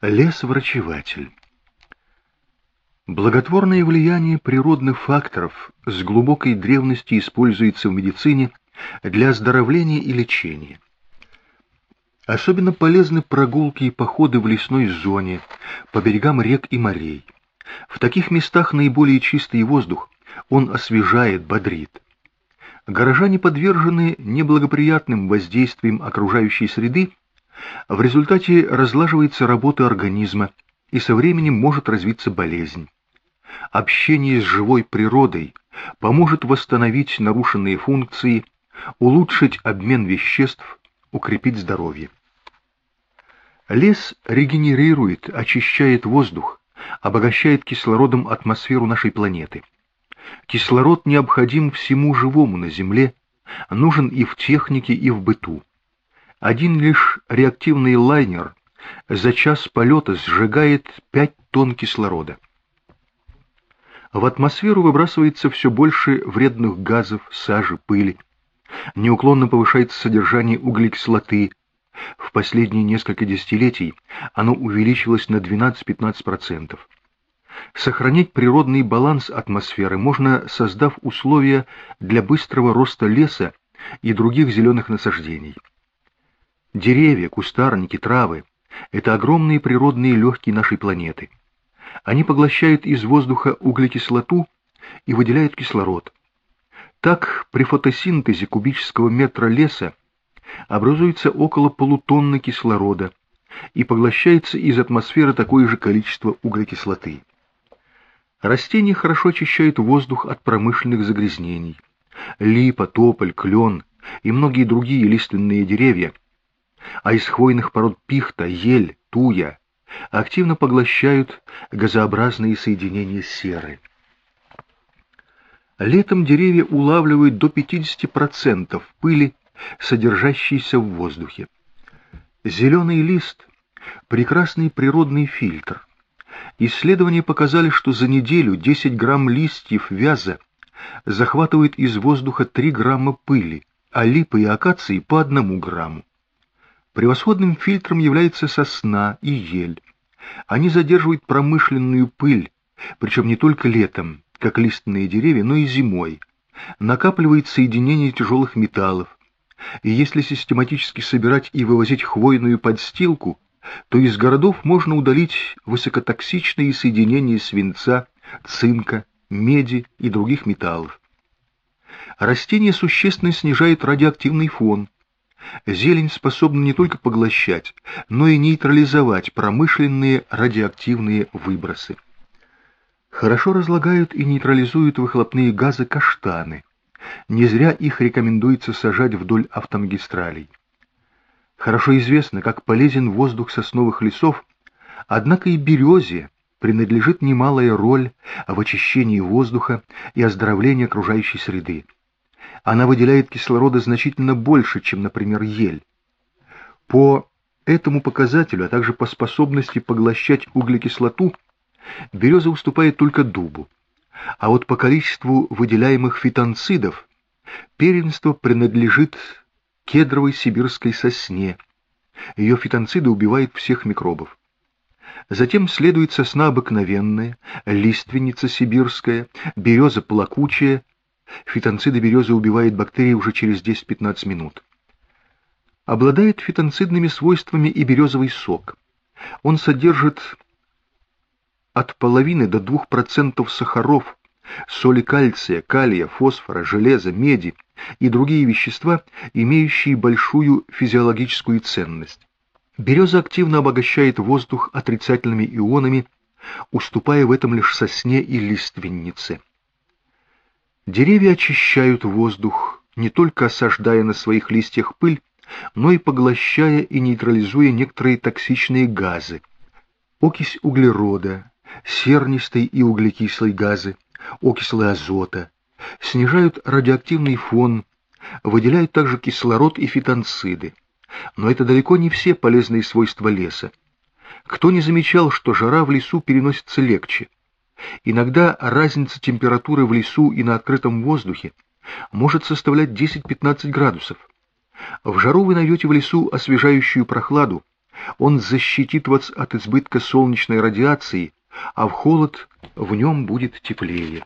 Лес-врачеватель. Благотворное влияние природных факторов с глубокой древности используется в медицине для оздоровления и лечения. Особенно полезны прогулки и походы в лесной зоне, по берегам рек и морей. В таких местах наиболее чистый воздух, он освежает, бодрит. Горожане подвержены неблагоприятным воздействиям окружающей среды в результате разлаживается работа организма, и со временем может развиться болезнь. Общение с живой природой поможет восстановить нарушенные функции, улучшить обмен веществ, укрепить здоровье. Лес регенерирует, очищает воздух, обогащает кислородом атмосферу нашей планеты. Кислород необходим всему живому на Земле, нужен и в технике, и в быту. Один лишь реактивный лайнер за час полета сжигает 5 тонн кислорода. В атмосферу выбрасывается все больше вредных газов, сажи, пыли. Неуклонно повышается содержание углекислоты. В последние несколько десятилетий оно увеличилось на 12-15%. Сохранить природный баланс атмосферы можно, создав условия для быстрого роста леса и других зеленых насаждений. Деревья, кустарники, травы — это огромные природные легкие нашей планеты. Они поглощают из воздуха углекислоту и выделяют кислород. Так, при фотосинтезе кубического метра леса образуется около полутонны кислорода и поглощается из атмосферы такое же количество углекислоты. Растения хорошо очищают воздух от промышленных загрязнений. Липа, тополь, клен и многие другие лиственные деревья – а из хвойных пород пихта, ель, туя активно поглощают газообразные соединения серы. Летом деревья улавливают до 50% пыли, содержащейся в воздухе. Зеленый лист – прекрасный природный фильтр. Исследования показали, что за неделю 10 грамм листьев вяза захватывают из воздуха 3 грамма пыли, а липы и акации по 1 грамму. Превосходным фильтром является сосна и ель. Они задерживают промышленную пыль, причем не только летом, как лиственные деревья, но и зимой. Накапливает соединение тяжелых металлов. И если систематически собирать и вывозить хвойную подстилку, то из городов можно удалить высокотоксичные соединения свинца, цинка, меди и других металлов. Растение существенно снижает радиоактивный фон, Зелень способна не только поглощать, но и нейтрализовать промышленные радиоактивные выбросы. Хорошо разлагают и нейтрализуют выхлопные газы каштаны. Не зря их рекомендуется сажать вдоль автомагистралей. Хорошо известно, как полезен воздух сосновых лесов, однако и березе принадлежит немалая роль в очищении воздуха и оздоровлении окружающей среды она выделяет кислорода значительно больше, чем, например, ель. По этому показателю, а также по способности поглощать углекислоту, береза уступает только дубу. А вот по количеству выделяемых фитонцидов первенство принадлежит кедровой сибирской сосне. Ее фитонциды убивают всех микробов. Затем следует сосна обыкновенная, лиственница сибирская, береза плакучая Фитонциды березы убивают бактерии уже через 10-15 минут. Обладает фитонцидными свойствами и березовый сок. Он содержит от половины до 2% сахаров, соли кальция, калия, фосфора, железа, меди и другие вещества, имеющие большую физиологическую ценность. Береза активно обогащает воздух отрицательными ионами, уступая в этом лишь сосне и лиственнице. Деревья очищают воздух, не только осаждая на своих листьях пыль, но и поглощая и нейтрализуя некоторые токсичные газы. Окись углерода, сернистый и углекислый газы, окислы азота, снижают радиоактивный фон, выделяют также кислород и фитонциды. Но это далеко не все полезные свойства леса. Кто не замечал, что жара в лесу переносится легче? Иногда разница температуры в лесу и на открытом воздухе может составлять 10-15 градусов. В жару вы найдете в лесу освежающую прохладу, он защитит вас от избытка солнечной радиации, а в холод в нем будет теплее.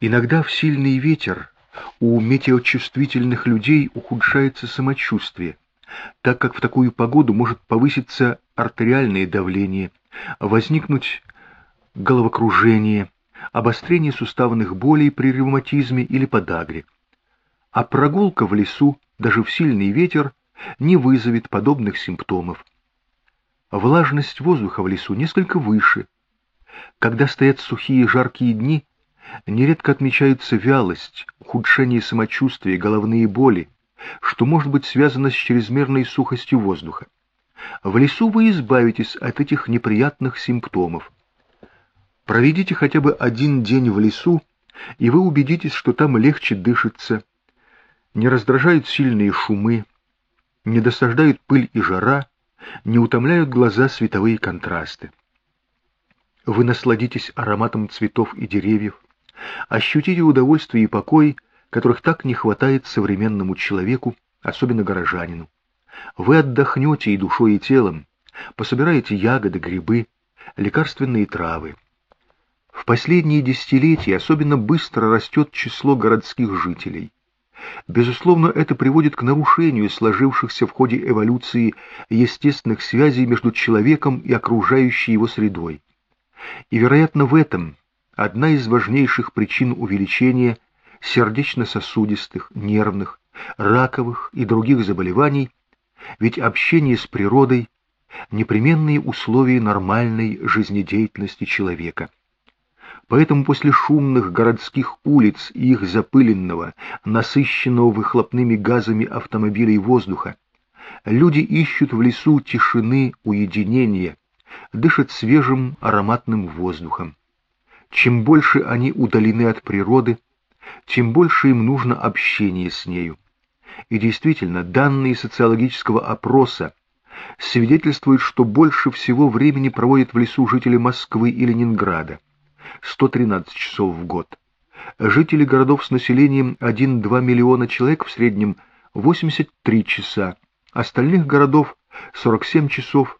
Иногда в сильный ветер у метеочувствительных людей ухудшается самочувствие, так как в такую погоду может повыситься артериальное давление, возникнуть головокружение, обострение суставных болей при ревматизме или подагре. А прогулка в лесу, даже в сильный ветер, не вызовет подобных симптомов. Влажность воздуха в лесу несколько выше. Когда стоят сухие жаркие дни, нередко отмечаются вялость, ухудшение самочувствия, головные боли, что может быть связано с чрезмерной сухостью воздуха. В лесу вы избавитесь от этих неприятных симптомов. Проведите хотя бы один день в лесу, и вы убедитесь, что там легче дышится, не раздражают сильные шумы, не досаждают пыль и жара, не утомляют глаза световые контрасты. Вы насладитесь ароматом цветов и деревьев, ощутите удовольствие и покой, которых так не хватает современному человеку, особенно горожанину. Вы отдохнете и душой, и телом, пособираете ягоды, грибы, лекарственные травы. В последние десятилетия особенно быстро растет число городских жителей. Безусловно, это приводит к нарушению сложившихся в ходе эволюции естественных связей между человеком и окружающей его средой. И, вероятно, в этом одна из важнейших причин увеличения сердечно-сосудистых, нервных, раковых и других заболеваний, ведь общение с природой – непременные условия нормальной жизнедеятельности человека. Поэтому после шумных городских улиц и их запыленного, насыщенного выхлопными газами автомобилей воздуха, люди ищут в лесу тишины, уединения, дышат свежим ароматным воздухом. Чем больше они удалены от природы, тем больше им нужно общение с нею. И действительно, данные социологического опроса свидетельствуют, что больше всего времени проводят в лесу жители Москвы и Ленинграда – 113 часов в год. Жители городов с населением 1-2 миллиона человек в среднем 83 часа, остальных городов 47 часов,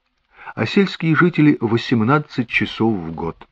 а сельские жители 18 часов в год.